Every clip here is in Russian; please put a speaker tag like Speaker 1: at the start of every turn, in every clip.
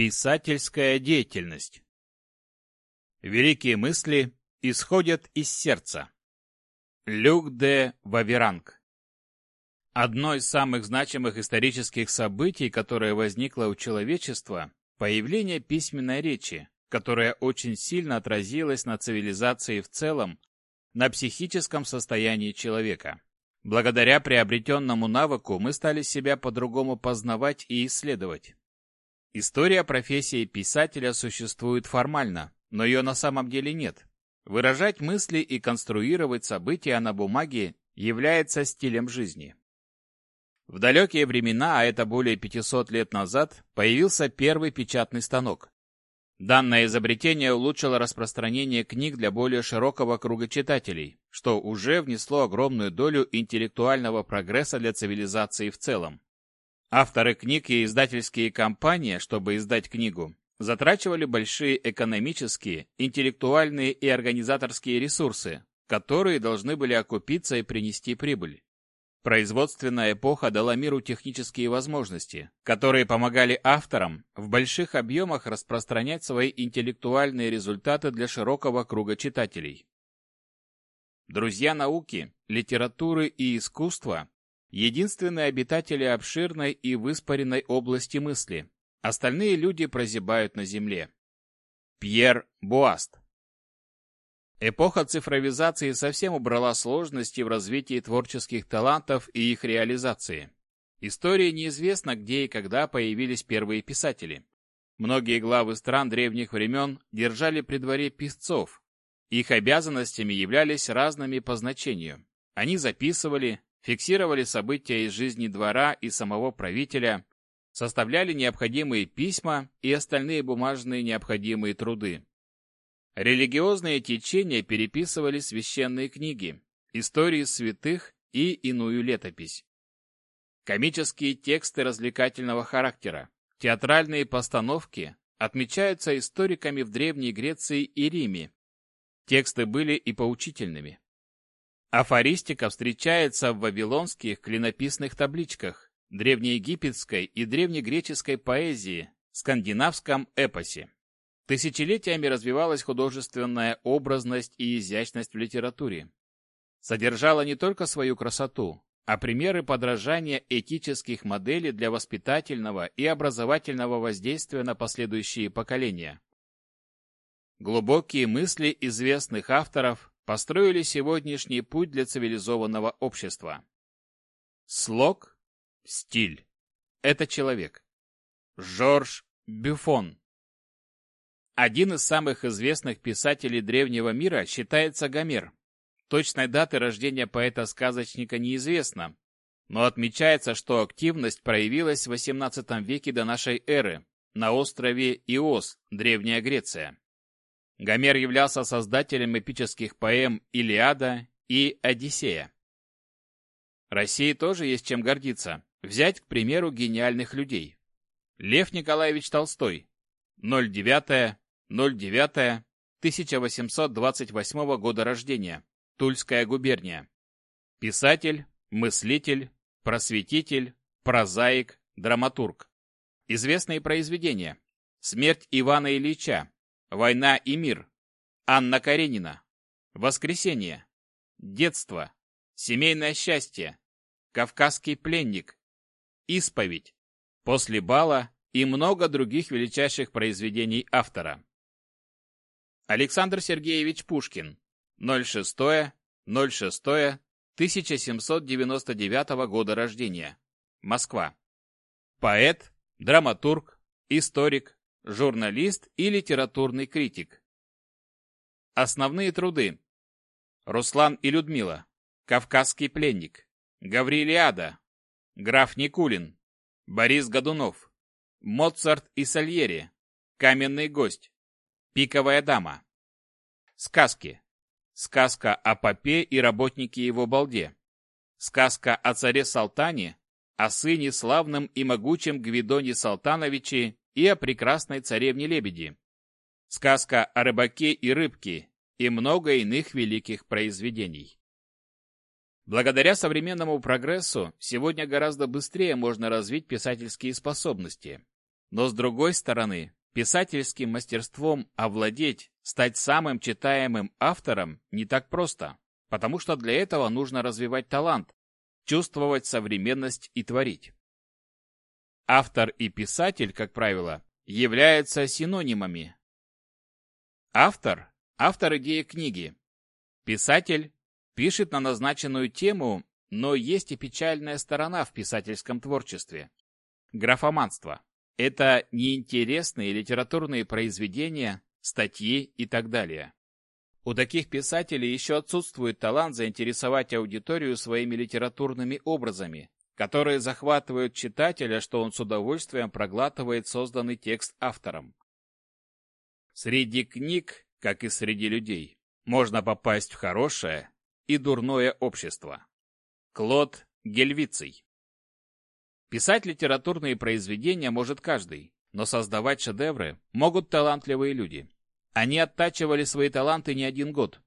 Speaker 1: Писательская деятельность. Великие мысли исходят из сердца. Люк де Ваверанг. Одно из самых значимых исторических событий, которое возникло у человечества, появление письменной речи, которая очень сильно отразилась на цивилизации в целом, на психическом состоянии человека. Благодаря приобретенному навыку мы стали себя по-другому познавать и исследовать. История профессии писателя существует формально, но ее на самом деле нет. Выражать мысли и конструировать события на бумаге является стилем жизни. В далекие времена, а это более 500 лет назад, появился первый печатный станок. Данное изобретение улучшило распространение книг для более широкого круга читателей, что уже внесло огромную долю интеллектуального прогресса для цивилизации в целом. Авторы книг и издательские компании, чтобы издать книгу, затрачивали большие экономические, интеллектуальные и организаторские ресурсы, которые должны были окупиться и принести прибыль. Производственная эпоха дала миру технические возможности, которые помогали авторам в больших объемах распространять свои интеллектуальные результаты для широкого круга читателей. Друзья науки, литературы и искусства – единственные обитатели обширной и выспаренной области мысли. Остальные люди прозябают на Земле. Пьер Буаст Эпоха цифровизации совсем убрала сложности в развитии творческих талантов и их реализации. Истории неизвестно, где и когда появились первые писатели. Многие главы стран древних времен держали при дворе писцов. Их обязанностями являлись разными по значению. Они записывали, фиксировали события из жизни двора и самого правителя, составляли необходимые письма и остальные бумажные необходимые труды. Религиозные течения переписывали священные книги, истории святых и иную летопись. Комические тексты развлекательного характера, театральные постановки отмечаются историками в Древней Греции и Риме. Тексты были и поучительными. Афористика встречается в вавилонских клинописных табличках, древнеегипетской и древнегреческой поэзии, скандинавском эпосе. Тысячелетиями развивалась художественная образность и изящность в литературе. Содержала не только свою красоту, а примеры подражания этических моделей для воспитательного и образовательного воздействия на последующие поколения. Глубокие мысли известных авторов построили сегодняшний путь для цивилизованного общества. Слог – стиль. Это человек. Жорж Бюфон один из самых известных писателей древнего мира считается Гомер. Точной даты рождения поэта-сказочника неизвестна, но отмечается, что активность проявилась в XVIII веке до нашей эры на острове Иос, Древняя Греция. Гомер являлся создателем эпических поэм «Илиада» и «Одиссея». России тоже есть чем гордиться. Взять, к примеру, гениальных людей. Лев Николаевич Толстой, 09 09 1828 года рождения. Тульская губерния. Писатель, мыслитель, просветитель, прозаик, драматург. Известные произведения. Смерть Ивана Ильича. Война и мир. Анна Каренина. Воскресенье. Детство. Семейное счастье. Кавказский пленник. Исповедь. После бала и много других величайших произведений автора. Александр Сергеевич Пушкин. 06.06.1799 года рождения. Москва. Поэт, драматург, историк, журналист и литературный критик. Основные труды. Руслан и Людмила. Кавказский пленник. Гаврилиада. Граф Никулин. Борис Годунов. Моцарт и Сальери. Каменный гость. Пиковая дама. Сказки. Сказка о попе и работнике его балде. Сказка о царе Салтане, о сыне славном и могучем Гвидоне Салтановиче и о прекрасной царевне-лебеди. Сказка о рыбаке и рыбке и много иных великих произведений. Благодаря современному прогрессу сегодня гораздо быстрее можно развить писательские способности. Но с другой стороны, писательским мастерством овладеть, стать самым читаемым автором не так просто, потому что для этого нужно развивать талант, чувствовать современность и творить. Автор и писатель, как правило, являются синонимами. Автор – автор идеи книги. Писатель пишет на назначенную тему, но есть и печальная сторона в писательском творчестве. Графоманство. Это неинтересные литературные произведения, статьи и так далее. У таких писателей еще отсутствует талант заинтересовать аудиторию своими литературными образами, которые захватывают читателя, что он с удовольствием проглатывает созданный текст автором. Среди книг, как и среди людей, можно попасть в хорошее и дурное общество. Клод Гельвиций Писать литературные произведения может каждый, но создавать шедевры могут талантливые люди. Они оттачивали свои таланты не один год.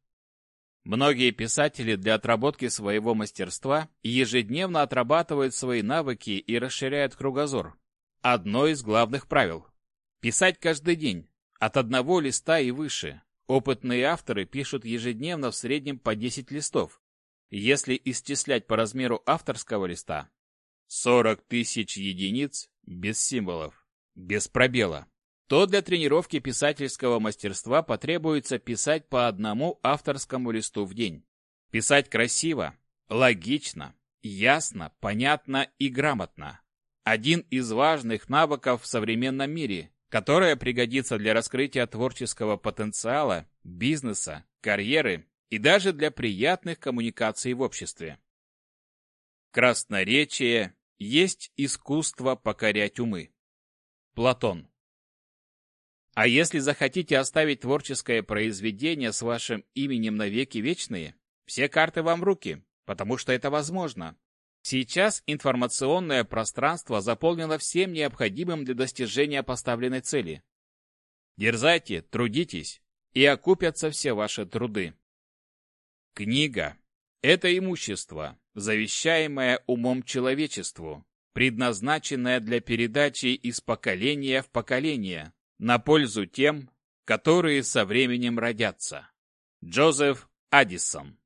Speaker 1: Многие писатели для отработки своего мастерства ежедневно отрабатывают свои навыки и расширяют кругозор. Одно из главных правил – писать каждый день, от одного листа и выше. Опытные авторы пишут ежедневно в среднем по 10 листов. Если исчислять по размеру авторского листа, 40 тысяч единиц без символов, без пробела. То для тренировки писательского мастерства потребуется писать по одному авторскому листу в день. Писать красиво, логично, ясно, понятно и грамотно. Один из важных навыков в современном мире, которое пригодится для раскрытия творческого потенциала, бизнеса, карьеры и даже для приятных коммуникаций в обществе. Красноречие есть искусство покорять умы. Платон. А если захотите оставить творческое произведение с вашим именем навеки вечные, все карты вам в руки, потому что это возможно. Сейчас информационное пространство заполнено всем необходимым для достижения поставленной цели. Дерзайте, трудитесь, и окупятся все ваши труды. Книга – это имущество, завещаемое умом человечеству, предназначенное для передачи из поколения в поколение, на пользу тем, которые со временем родятся. Джозеф Аддисон